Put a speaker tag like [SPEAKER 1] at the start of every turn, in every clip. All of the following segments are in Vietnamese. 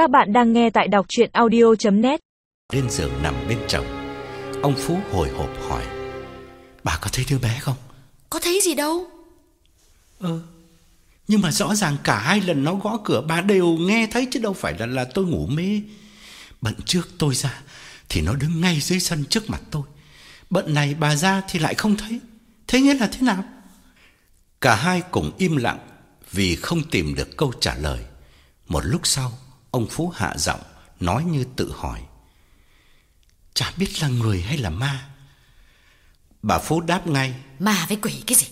[SPEAKER 1] Các bạn đang nghe tại đọc chuyện audio.net
[SPEAKER 2] Lên giường nằm bên chồng Ông Phú hồi hộp hỏi Bà có thấy đứa bé không?
[SPEAKER 3] Có thấy gì đâu.
[SPEAKER 2] Ừ Nhưng mà rõ ràng cả hai lần nó gõ cửa Bà đều nghe thấy chứ đâu phải là là tôi ngủ mê. Bận trước tôi ra Thì nó đứng ngay dưới sân trước mặt tôi. Bận này bà ra thì lại không thấy. Thế nghĩa là thế nào? Cả hai cùng im lặng Vì không tìm được câu trả lời. Một lúc sau Ông Phú hạ giọng Nói như tự hỏi. Chả biết là người hay là ma. Bà Phú đáp ngay.
[SPEAKER 3] Ma với quỷ cái gì?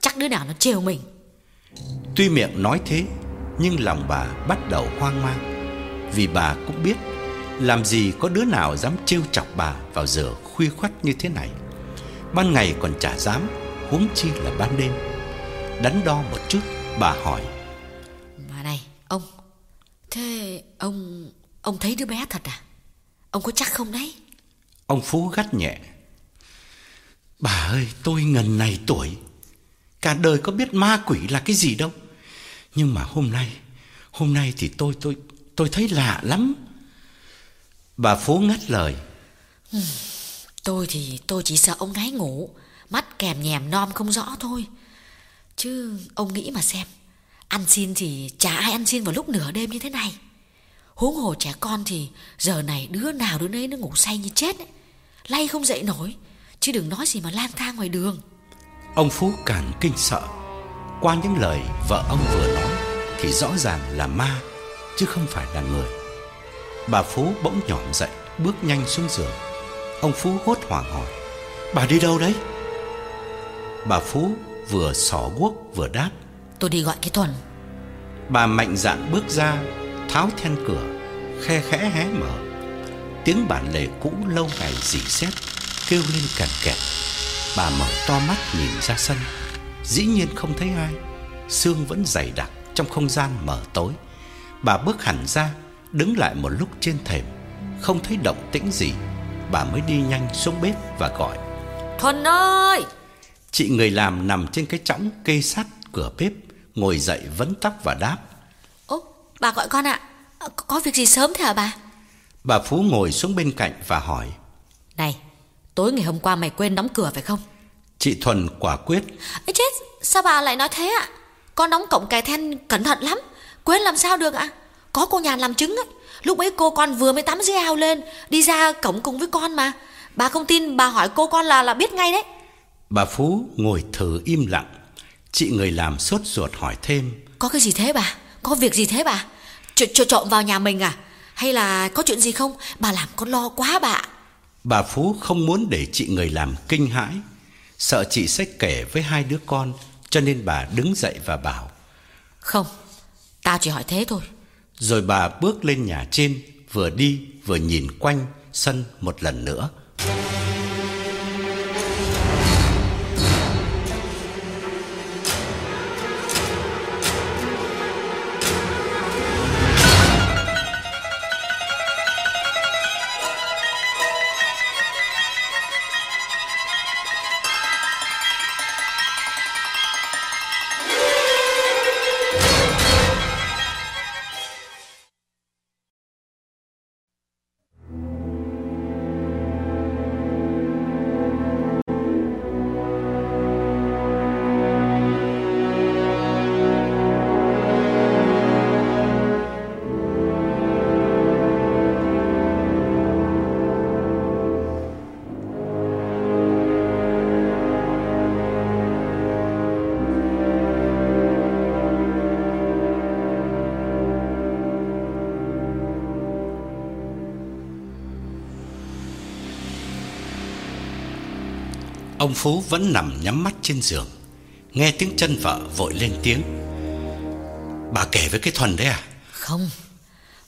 [SPEAKER 3] Chắc đứa nào nó trêu mình.
[SPEAKER 2] Tuy miệng nói thế Nhưng lòng bà bắt đầu hoang mang. Vì bà cũng biết Làm gì có đứa nào dám trêu chọc bà Vào giờ khuya khoắt như thế này. Ban ngày còn chả dám Huống chi là ban đêm. Đắn đo một chút Bà hỏi.
[SPEAKER 3] Mà này ông Thế ông Ông thấy đứa bé thật à? Ông có chắc không đấy?
[SPEAKER 2] Ông Phú gắt nhẹ. Bà ơi tôi ngần này tuổi. Cả đời có biết ma quỷ là cái gì đâu. Nhưng mà hôm nay Hôm nay thì tôi tôi tôi thấy lạ lắm. Bà Phú ngắt lời.
[SPEAKER 3] Tôi thì tôi chỉ sợ ông ngáy ngủ Mắt kèm nhèm non không rõ thôi. Chứ ông nghĩ mà xem Ăn xin thì chả ai ăn xin vào lúc nửa đêm như thế này. Huống hồ trẻ con thì Giờ này đứa nào đứa nấy nó ngủ say như chết ấy. Lay không dậy nổi, Chứ đừng nói gì mà lang thang ngoài đường.
[SPEAKER 2] Ông Phú càng kinh sợ. Qua những lời vợ ông vừa nói Thì rõ ràng là ma, Chứ không phải là người. Bà Phú bỗng nhỏm dậy, Bước nhanh xuống giường. Ông Phú hốt hoảng hỏi, Bà đi đâu đấy? Bà Phú vừa xỏ guốc vừa đáp
[SPEAKER 3] Tôi đi gọi cái Thuần.
[SPEAKER 2] Bà mạnh dạn bước ra Tháo then cửa Khe khẽ hé mở. Tiếng bản lề cũ lâu ngày dì xét Kêu lên cằn kẹt. Bà mở to mắt nhìn ra sân. Dĩ nhiên không thấy ai. Sương vẫn dày đặc trong không gian mở tối. Bà bước hẳn ra Đứng lại một lúc trên thềm. Không thấy động tĩnh gì. Bà mới đi nhanh xuống bếp và gọi.
[SPEAKER 3] Thuần ơi!
[SPEAKER 2] Chị người làm nằm trên cái chõng kê sát cửa bếp Ngồi dậy vấn tóc và đáp.
[SPEAKER 3] Ô bà gọi con ạ. Có- Có việc gì sớm thế hả bà?
[SPEAKER 2] Bà Phú ngồi xuống bên cạnh và hỏi.
[SPEAKER 3] Này tối ngày hôm qua mày quên đóng cửa phải không?
[SPEAKER 2] Chị Thuần quả quyết.
[SPEAKER 3] Ê chết sao bà lại nói thế ạ? Con đóng cổng cài then cẩn thận lắm. Quên làm sao được ạ? Có cô nhàn làm chứng ấy. Lúc ấy cô con vừa mới tắm dưới ao lên Đi ra cổng cùng với con mà. Bà không tin bà hỏi cô con là là biết ngay đấy.
[SPEAKER 2] Bà Phú ngồi thử im lặng Chị người làm sốt ruột hỏi thêm.
[SPEAKER 3] Có cái gì thế bà? Có việc gì thế bà? Tr tr trộm vào nhà mình à? Hay là có chuyện gì không? Bà làm con lo quá bà.
[SPEAKER 2] Bà Phú không muốn để chị người làm kinh hãi. Sợ chị sẽ kể với hai đứa con Cho nên bà đứng dậy và bảo.
[SPEAKER 3] Không Tao chỉ hỏi thế thôi.
[SPEAKER 2] Rồi bà bước lên nhà trên Vừa đi vừa nhìn quanh sân một lần nữa Ông Phú vẫn nằm nhắm mắt trên giường. Nghe tiếng chân vợ vội lên tiếng. Bà kể với cái Thuần đấy à?
[SPEAKER 3] Không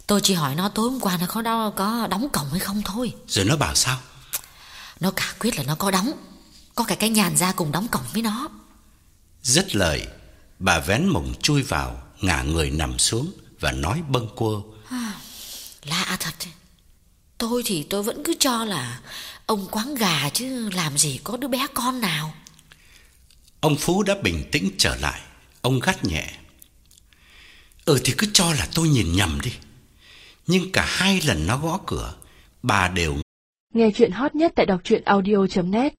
[SPEAKER 3] Tôi chỉ hỏi nó tối hôm qua nó có, đo, có đóng cổng hay không thôi.
[SPEAKER 2] Rồi nó bảo sao?
[SPEAKER 3] Nó cả quyết là nó có đóng. Có cả cái nhàn ra cùng đóng cổng với nó.
[SPEAKER 2] Dứt lời Bà vén mồng chui vào Ngả người nằm xuống Và nói bâng quơ.
[SPEAKER 3] Lạ thật Tôi thì tôi vẫn cứ cho là Ông quán gà chứ làm gì có đứa bé con nào.
[SPEAKER 2] Ông Phú đã bình tĩnh trở lại. Ông gắt nhẹ. Ừ thì cứ cho là tôi nhìn nhầm đi. Nhưng cả hai lần nó gõ cửa, bà đều
[SPEAKER 4] Nghe chuyện hot nhất tại đọc truyện audio.net